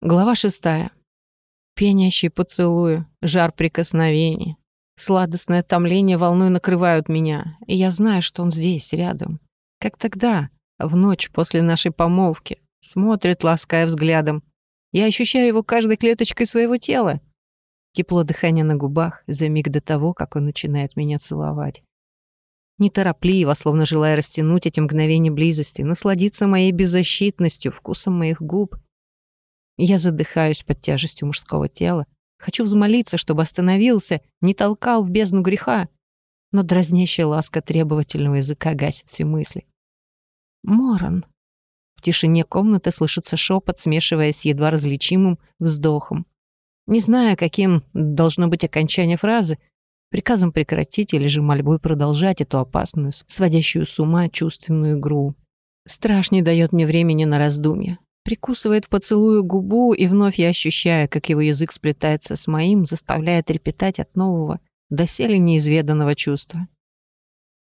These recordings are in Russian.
Глава шестая. Пенящие поцелуи, жар прикосновений. Сладостное томление волной накрывают меня, и я знаю, что он здесь, рядом. Как тогда, в ночь после нашей помолвки. Смотрит, лаская взглядом. Я ощущаю его каждой клеточкой своего тела. Тепло дыхания на губах за миг до того, как он начинает меня целовать. Неторопливо, словно желая растянуть эти мгновения близости, насладиться моей беззащитностью, вкусом моих губ — я задыхаюсь под тяжестью мужского тела. Хочу взмолиться, чтобы остановился, не толкал в бездну греха. Но дразнящая ласка требовательного языка гасит все мысли. «Моран». В тишине комнаты слышится шепот, смешиваясь с едва различимым вздохом. Не знаю, каким должно быть окончание фразы, приказом прекратить или же мольбой продолжать эту опасную, сводящую с ума чувственную игру. Страш не дает мне времени на раздумья. Прикусывает в поцелую губу, и вновь я ощущаю, как его язык сплетается с моим, заставляя трепетать от нового, доселе неизведанного чувства.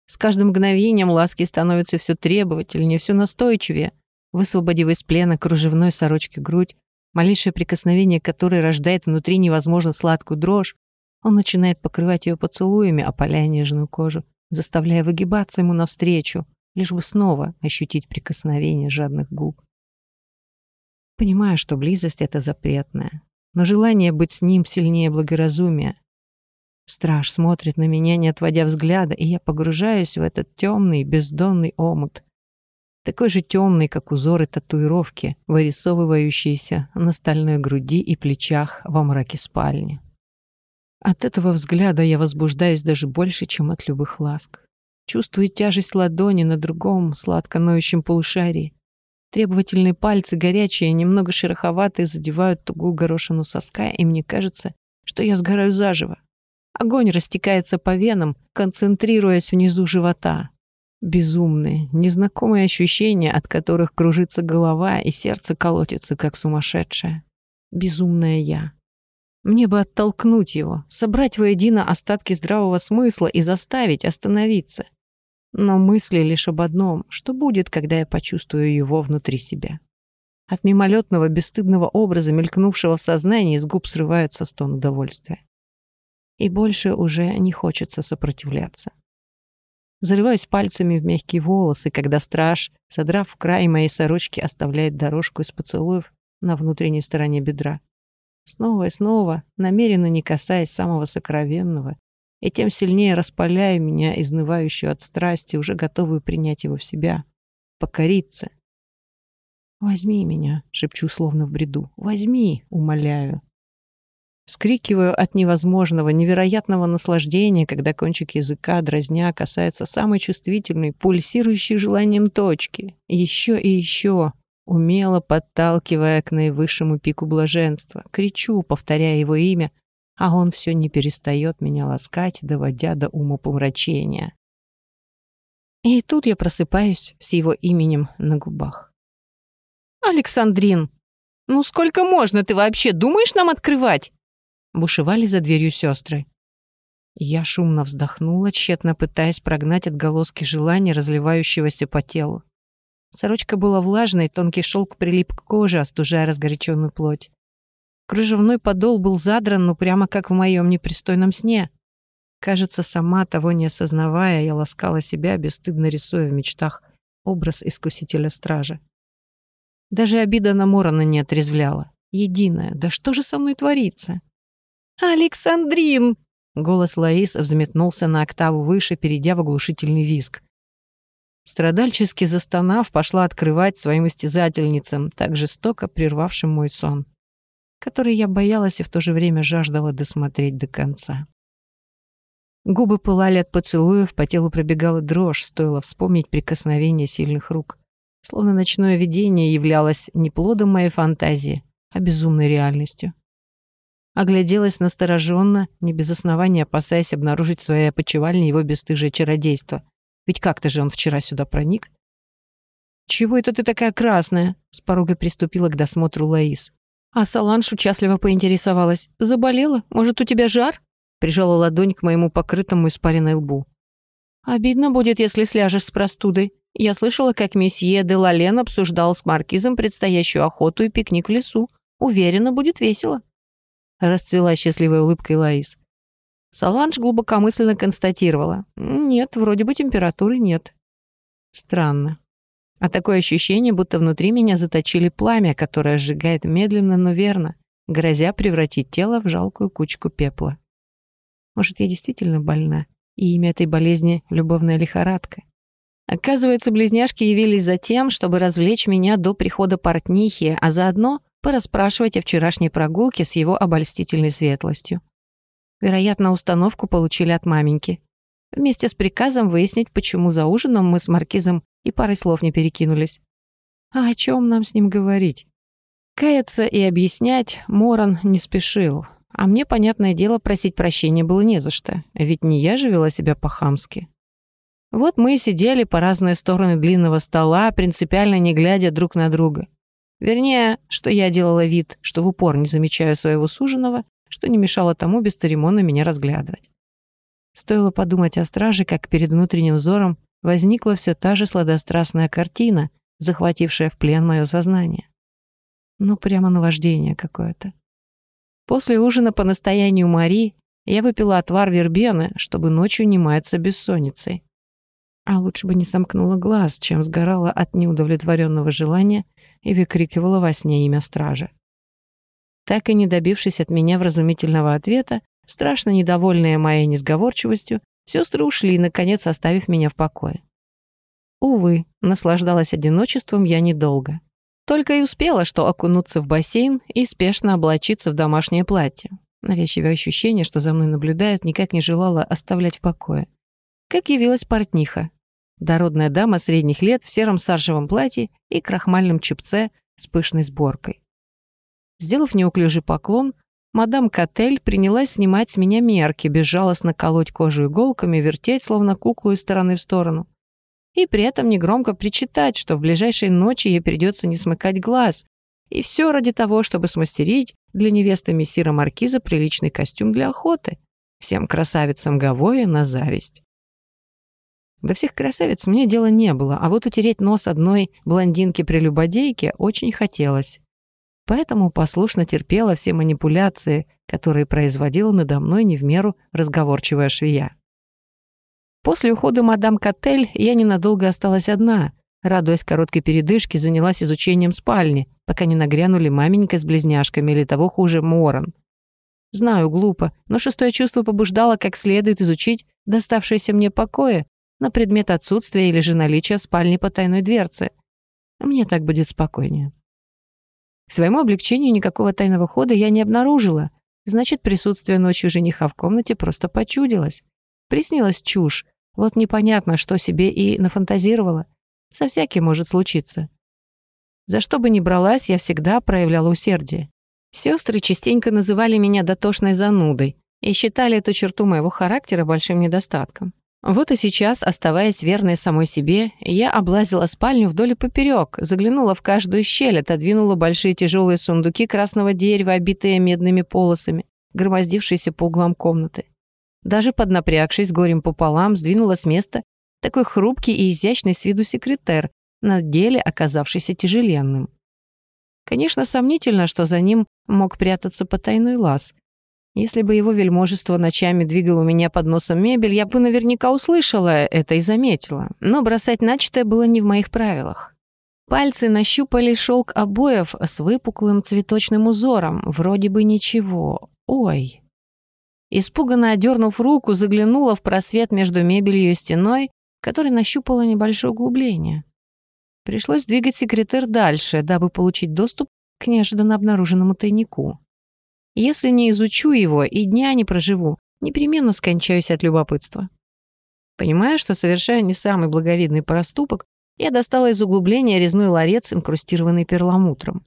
С каждым мгновением ласки становятся все требовательнее, все настойчивее. Высвободив из плена кружевной сорочки грудь, малейшее прикосновение которой рождает внутри невозможно сладкую дрожь, он начинает покрывать ее поцелуями, опаляя нежную кожу, заставляя выгибаться ему навстречу, лишь бы снова ощутить прикосновение жадных губ. Понимаю, что близость — это запретная, но желание быть с ним сильнее благоразумия. Страж смотрит на меня, не отводя взгляда, и я погружаюсь в этот темный, бездонный омут. Такой же темный, как узоры татуировки, вырисовывающиеся на стальной груди и плечах во мраке спальни. От этого взгляда я возбуждаюсь даже больше, чем от любых ласк. Чувствую тяжесть ладони на другом, сладко ноющем полушарии. Требовательные пальцы, горячие, немного шероховатые, задевают тугую горошину соска, и мне кажется, что я сгораю заживо. Огонь растекается по венам, концентрируясь внизу живота. Безумные, незнакомые ощущения, от которых кружится голова и сердце колотится, как сумасшедшее. Безумная я. Мне бы оттолкнуть его, собрать воедино остатки здравого смысла и заставить остановиться но мысли лишь об одном, что будет, когда я почувствую его внутри себя. От мимолетного бесстыдного образа, мелькнувшего в сознании, с губ срывается стон удовольствия. И больше уже не хочется сопротивляться. Зарываюсь пальцами в мягкие волосы, когда страж, содрав край моей сорочки, оставляет дорожку из поцелуев на внутренней стороне бедра. Снова и снова, намеренно не касаясь самого сокровенного, и тем сильнее распаляя меня, изнывающую от страсти, уже готовую принять его в себя, покориться. «Возьми меня», — шепчу словно в бреду. «Возьми», — умоляю. Вскрикиваю от невозможного, невероятного наслаждения, когда кончик языка, дразня, касается самой чувствительной, пульсирующей желанием точки. Еще и еще, умело подталкивая к наивысшему пику блаженства. Кричу, повторяя его имя, а он все не перестает меня ласкать, доводя до умопомрачения. И тут я просыпаюсь с его именем на губах. «Александрин, ну сколько можно? Ты вообще думаешь нам открывать?» Бушевали за дверью сестры. Я шумно вздохнула, тщетно пытаясь прогнать отголоски желания, разливающегося по телу. Сорочка была влажной, тонкий шелк прилип к коже, остужая разгоряченную плоть. Кружевной подол был задран, ну прямо как в моем непристойном сне. Кажется, сама того не осознавая, я ласкала себя, бесстыдно рисуя в мечтах образ искусителя стража. Даже обида на Морона не отрезвляла. Единая. Да что же со мной творится? «Александрин!» Голос Лаис взметнулся на октаву выше, перейдя в оглушительный визг. Страдальчески застонав, пошла открывать своим истязательницам, так жестоко прервавшим мой сон который я боялась и в то же время жаждала досмотреть до конца. Губы пылали от поцелуев, по телу пробегала дрожь, стоило вспомнить прикосновение сильных рук. Словно ночное видение являлось не плодом моей фантазии, а безумной реальностью. Огляделась настороженно, не без основания опасаясь обнаружить в своей опочивальне его бесстыжее чародейство. Ведь как-то же он вчера сюда проник. «Чего это ты такая красная?» — с порога приступила к досмотру Лаис. А Саланж участливо поинтересовалась. «Заболела? Может, у тебя жар?» Прижала ладонь к моему покрытому испаренной лбу. «Обидно будет, если сляжешь с простудой. Я слышала, как месье де Лален обсуждал с маркизом предстоящую охоту и пикник в лесу. Уверена, будет весело. Расцвела счастливой улыбкой Лаис. Саланж глубокомысленно констатировала. Нет, вроде бы температуры нет. Странно. А такое ощущение, будто внутри меня заточили пламя, которое сжигает медленно, но верно, грозя превратить тело в жалкую кучку пепла. Может, я действительно больна, и имя этой болезни — любовная лихорадка. Оказывается, близняшки явились за тем, чтобы развлечь меня до прихода портнихи, а заодно порасспрашивать о вчерашней прогулке с его обольстительной светлостью. Вероятно, установку получили от маменьки. Вместе с приказом выяснить, почему за ужином мы с Маркизом и парой слов не перекинулись. А о чем нам с ним говорить? Каяться и объяснять Моран не спешил. А мне, понятное дело, просить прощения было не за что, ведь не я же вела себя по-хамски. Вот мы и сидели по разные стороны длинного стола, принципиально не глядя друг на друга. Вернее, что я делала вид, что в упор не замечаю своего суженого, что не мешало тому бесцеремонно меня разглядывать. Стоило подумать о страже, как перед внутренним взором возникла все та же сладострастная картина, захватившая в плен мое сознание. Ну, прямо наваждение какое-то. После ужина по настоянию Мари я выпила отвар вербены, чтобы ночью не маяться бессонницей. А лучше бы не сомкнула глаз, чем сгорала от неудовлетворенного желания и выкрикивала во сне имя стража. Так и не добившись от меня вразумительного ответа, страшно недовольные моей несговорчивостью, Сестры ушли, наконец оставив меня в покое. Увы, наслаждалась одиночеством я недолго. Только и успела, что окунуться в бассейн и спешно облачиться в домашнее платье. Навязчивое ощущение, что за мной наблюдают, никак не желала оставлять в покое. Как явилась портниха. Дородная дама средних лет в сером саржевом платье и крахмальном чупце с пышной сборкой. Сделав неуклюжий поклон, Мадам Котель принялась снимать с меня мерки, безжалостно колоть кожу иголками, вертеть, словно куклу из стороны в сторону. И при этом негромко причитать, что в ближайшей ночи ей придется не смыкать глаз. И все ради того, чтобы смастерить для невесты мессира Маркиза приличный костюм для охоты. Всем красавицам Гавоя на зависть. До всех красавиц мне дела не было, а вот утереть нос одной блондинки-прелюбодейки очень хотелось поэтому послушно терпела все манипуляции, которые производила надо мной не в меру разговорчивая швея. После ухода мадам Коттель я ненадолго осталась одна, радуясь короткой передышке, занялась изучением спальни, пока не нагрянули маменька с близняшками или того хуже Моран. Знаю, глупо, но шестое чувство побуждало как следует изучить доставшиеся мне покои на предмет отсутствия или же наличия в спальне потайной дверцы. Мне так будет спокойнее. К своему облегчению никакого тайного хода я не обнаружила. Значит, присутствие ночью жениха в комнате просто почудилось. Приснилась чушь. Вот непонятно, что себе и нафантазировала. Со всяким может случиться. За что бы ни бралась, я всегда проявляла усердие. Сестры частенько называли меня дотошной занудой и считали эту черту моего характера большим недостатком. Вот и сейчас, оставаясь верной самой себе, я облазила спальню вдоль и поперек, заглянула в каждую щель, отодвинула большие тяжелые сундуки красного дерева, обитые медными полосами, громоздившиеся по углам комнаты. Даже поднапрягшись горем пополам, сдвинула с места такой хрупкий и изящный с виду секретер, на деле оказавшийся тяжеленным. Конечно, сомнительно, что за ним мог прятаться потайной лаз, если бы его вельможество ночами двигал у меня под носом мебель, я бы наверняка услышала это и заметила. Но бросать начатое было не в моих правилах. Пальцы нащупали шелк обоев с выпуклым цветочным узором. Вроде бы ничего. Ой. Испуганно одернув руку, заглянула в просвет между мебелью и стеной, который нащупала небольшое углубление. Пришлось двигать секретарь дальше, дабы получить доступ к неожиданно обнаруженному тайнику. Если не изучу его и дня не проживу, непременно скончаюсь от любопытства. Понимая, что совершаю не самый благовидный проступок, я достала из углубления резной ларец, инкрустированный перламутром.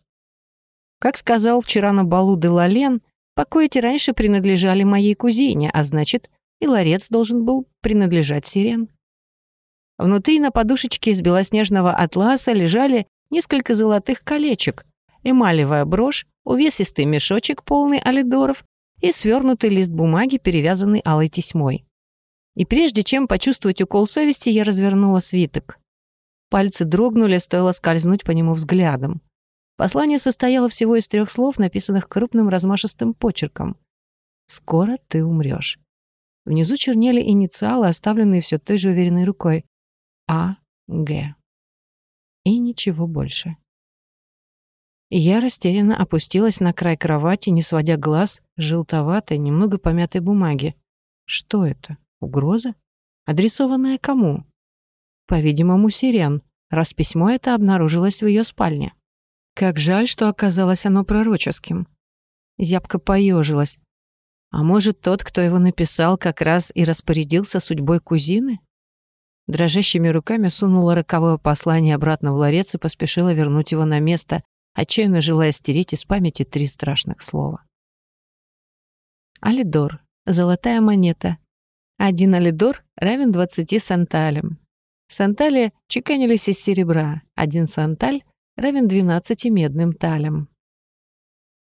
Как сказал вчера на балу де Лален, покои эти раньше принадлежали моей кузине, а значит, и ларец должен был принадлежать сирен. Внутри на подушечке из белоснежного атласа лежали несколько золотых колечек, эмалевая брошь, увесистый мешочек, полный алидоров, и свернутый лист бумаги, перевязанный алой тесьмой. И прежде чем почувствовать укол совести, я развернула свиток. Пальцы дрогнули, стоило скользнуть по нему взглядом. Послание состояло всего из трех слов, написанных крупным размашистым почерком. «Скоро ты умрешь». Внизу чернели инициалы, оставленные все той же уверенной рукой. А. Г. И ничего больше. Я растерянно опустилась на край кровати, не сводя глаз желтоватой, немного помятой бумаги. Что это? Угроза? Адресованная кому? По-видимому, Сирен, раз письмо это обнаружилось в ее спальне. Как жаль, что оказалось оно пророческим. Зябко поежилась. А может, тот, кто его написал, как раз и распорядился судьбой кузины? Дрожащими руками сунула роковое послание обратно в ларец и поспешила вернуть его на место, отчаянно желая стереть из памяти три страшных слова. Алидор. Золотая монета. Один алидор равен 20 санталям. Сантали чеканились из серебра. Один санталь равен 12 медным талям.